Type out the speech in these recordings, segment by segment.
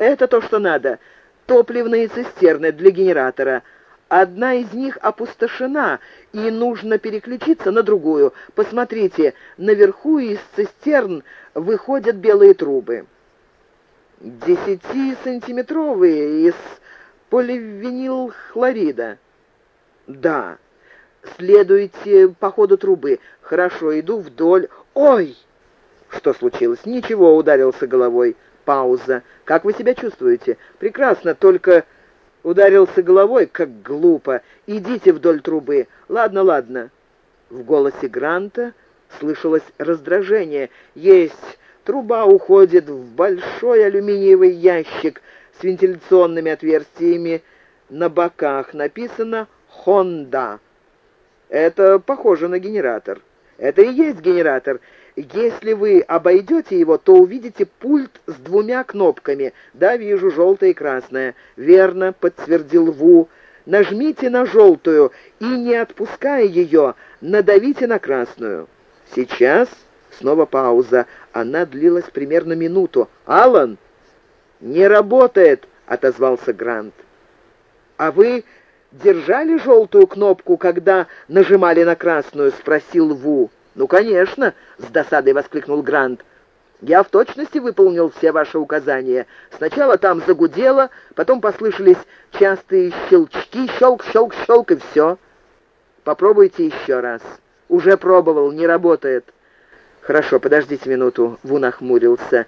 Это то, что надо. Топливные цистерны для генератора. Одна из них опустошена, и нужно переключиться на другую. Посмотрите, наверху из цистерн выходят белые трубы. Десятисантиметровые из поливинилхлорида. Да. Следуйте по ходу трубы. Хорошо, иду вдоль. Ой! Что случилось? Ничего, ударился головой. Пауза. Как вы себя чувствуете? Прекрасно, только ударился головой, как глупо. Идите вдоль трубы. Ладно, ладно. В голосе Гранта слышалось раздражение. Есть. Труба уходит в большой алюминиевый ящик с вентиляционными отверстиями. На боках написано «Хонда». Это похоже на генератор. Это и есть генератор. Если вы обойдете его, то увидите пульт с двумя кнопками. Да, вижу, желтая и красная. Верно, подтвердил Ву. Нажмите на желтую и, не отпуская ее, надавите на красную. Сейчас снова пауза. Она длилась примерно минуту. «Алан!» «Не работает!» — отозвался Грант. «А вы держали желтую кнопку, когда нажимали на красную?» — спросил Ву. «Ну, конечно!» — с досадой воскликнул Грант. «Я в точности выполнил все ваши указания. Сначала там загудело, потом послышались частые щелчки, щелк, щелк, щелк, и все. Попробуйте еще раз. Уже пробовал, не работает». «Хорошо, подождите минуту», — Ву нахмурился.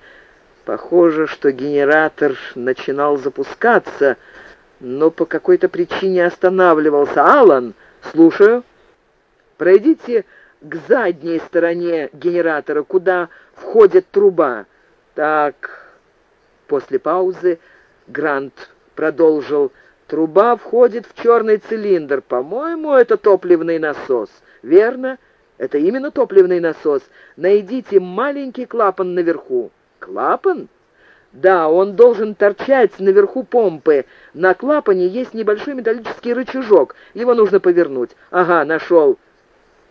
«Похоже, что генератор начинал запускаться, но по какой-то причине останавливался. Алан, слушаю. Пройдите к задней стороне генератора, куда входит труба. Так, после паузы Грант продолжил. Труба входит в черный цилиндр. По-моему, это топливный насос. Верно? Это именно топливный насос. Найдите маленький клапан наверху. Клапан? Да, он должен торчать наверху помпы. На клапане есть небольшой металлический рычажок. Его нужно повернуть. Ага, нашел.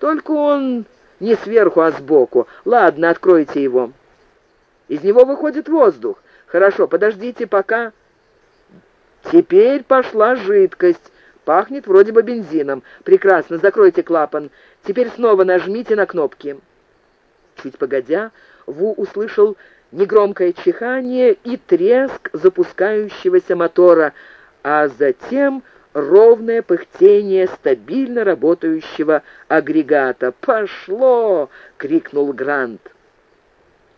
Только он не сверху, а сбоку. Ладно, откройте его. Из него выходит воздух. Хорошо, подождите пока... Теперь пошла жидкость. Пахнет вроде бы бензином. Прекрасно, закройте клапан. Теперь снова нажмите на кнопки. Чуть погодя, Ву услышал негромкое чихание и треск запускающегося мотора, а затем ровное пыхтение стабильно работающего агрегата. «Пошло!» — крикнул Грант.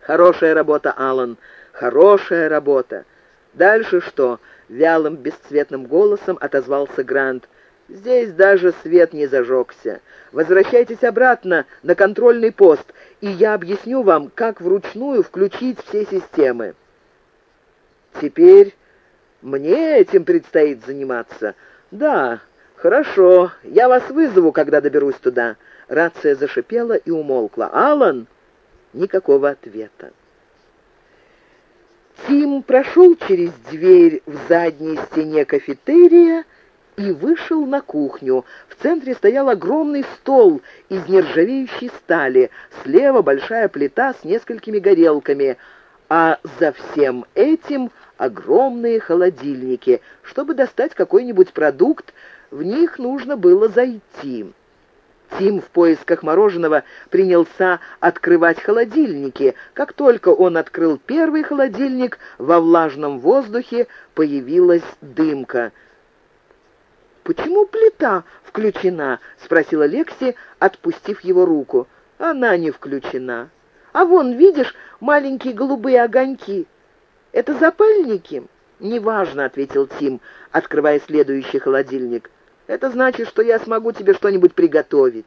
«Хорошая работа, Алан, хорошая работа!» «Дальше что?» — вялым, бесцветным голосом отозвался Грант. «Здесь даже свет не зажегся. Возвращайтесь обратно на контрольный пост, и я объясню вам, как вручную включить все системы». «Теперь мне этим предстоит заниматься?» «Да, хорошо. Я вас вызову, когда доберусь туда». Рация зашипела и умолкла. «Алан?» Никакого ответа. Тим прошел через дверь в задней стене кафетерия и вышел на кухню. В центре стоял огромный стол из нержавеющей стали, слева большая плита с несколькими горелками, а за всем этим огромные холодильники. Чтобы достать какой-нибудь продукт, в них нужно было зайти. Тим в поисках мороженого принялся открывать холодильники. Как только он открыл первый холодильник, во влажном воздухе появилась дымка. «Почему плита включена?» — спросила Лекси, отпустив его руку. «Она не включена. А вон, видишь, маленькие голубые огоньки. Это запальники?» «Неважно», — ответил Тим, открывая следующий холодильник. Это значит, что я смогу тебе что-нибудь приготовить».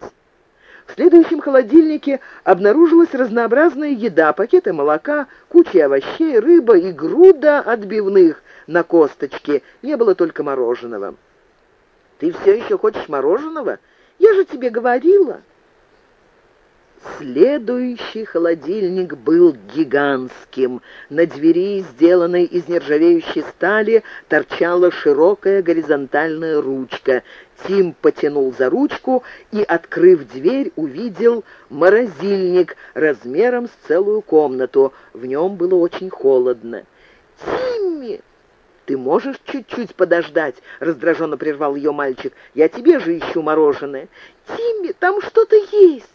В следующем холодильнике обнаружилась разнообразная еда, пакеты молока, куча овощей, рыба и груда отбивных на косточке. Не было только мороженого. «Ты все еще хочешь мороженого? Я же тебе говорила». Следующий холодильник был гигантским. На двери, сделанной из нержавеющей стали, торчала широкая горизонтальная ручка. Тим потянул за ручку и, открыв дверь, увидел морозильник размером с целую комнату. В нем было очень холодно. «Тимми!» «Ты можешь чуть-чуть подождать?» — раздраженно прервал ее мальчик. «Я тебе же ищу мороженое». «Тимми, там что-то есть!»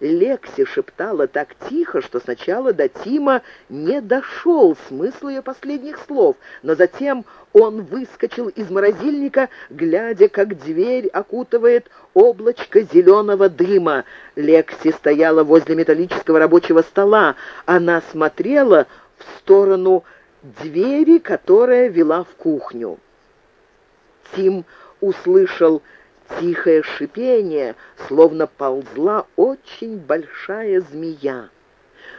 Лекси шептала так тихо, что сначала до Тима не дошел смысл ее последних слов, но затем он выскочил из морозильника, глядя, как дверь окутывает облачко зеленого дыма. Лекси стояла возле металлического рабочего стола. Она смотрела в сторону двери, которая вела в кухню. Тим услышал тихое шипение, словно ползла очень большая змея.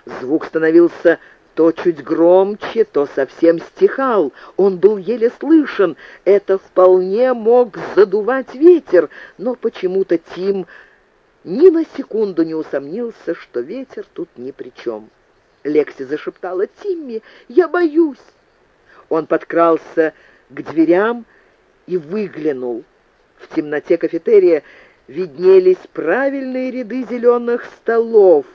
Звук становился то чуть громче, то совсем стихал. Он был еле слышен. Это вполне мог задувать ветер, но почему-то Тим ни на секунду не усомнился, что ветер тут ни при чем. Лекси зашептала «Тимми, я боюсь!» Он подкрался к дверям и выглянул. В темноте кафетерия виднелись правильные ряды зеленых столов,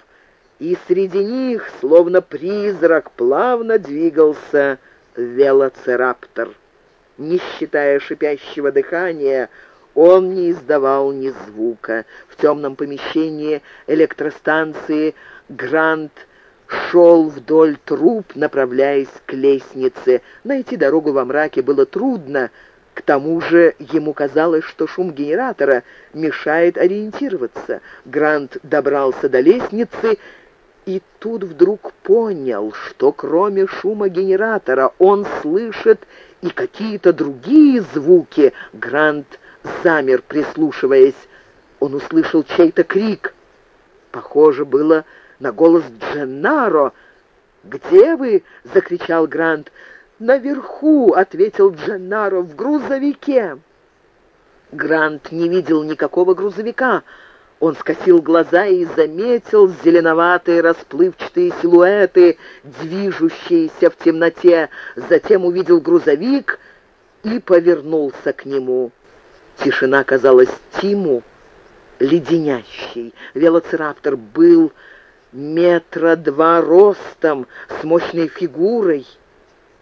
и среди них, словно призрак, плавно двигался велоцираптор. Не считая шипящего дыхания, он не издавал ни звука. В темном помещении электростанции «Гранд» шел вдоль труб, направляясь к лестнице. Найти дорогу во мраке было трудно, к тому же ему казалось, что шум генератора мешает ориентироваться. Грант добрался до лестницы и тут вдруг понял, что кроме шума генератора он слышит и какие-то другие звуки. Грант замер, прислушиваясь. Он услышал чей-то крик. Похоже было на голос Дженнаро. «Где вы?» — закричал Грант. «Наверху», — ответил Дженнаро, — «в грузовике». Грант не видел никакого грузовика. Он скосил глаза и заметил зеленоватые расплывчатые силуэты, движущиеся в темноте. Затем увидел грузовик и повернулся к нему. Тишина казалась Тиму леденящей. Велоцираптор был метра два ростом, с мощной фигурой.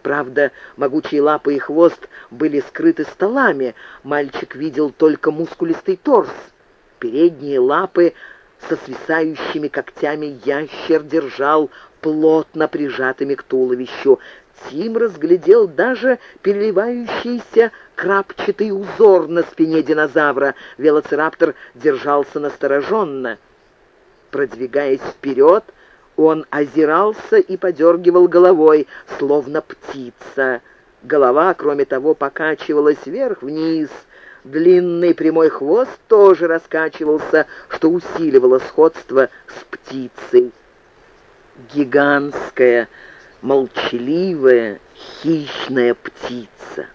Правда, могучие лапы и хвост были скрыты столами. Мальчик видел только мускулистый торс. Передние лапы со свисающими когтями ящер держал плотно прижатыми к туловищу. Тим разглядел даже переливающийся крапчатый узор на спине динозавра. Велоцираптор держался настороженно. Продвигаясь вперед, он озирался и подергивал головой, словно птица. Голова, кроме того, покачивалась вверх-вниз. Длинный прямой хвост тоже раскачивался, что усиливало сходство с птицей. Гигантская, молчаливая, хищная птица.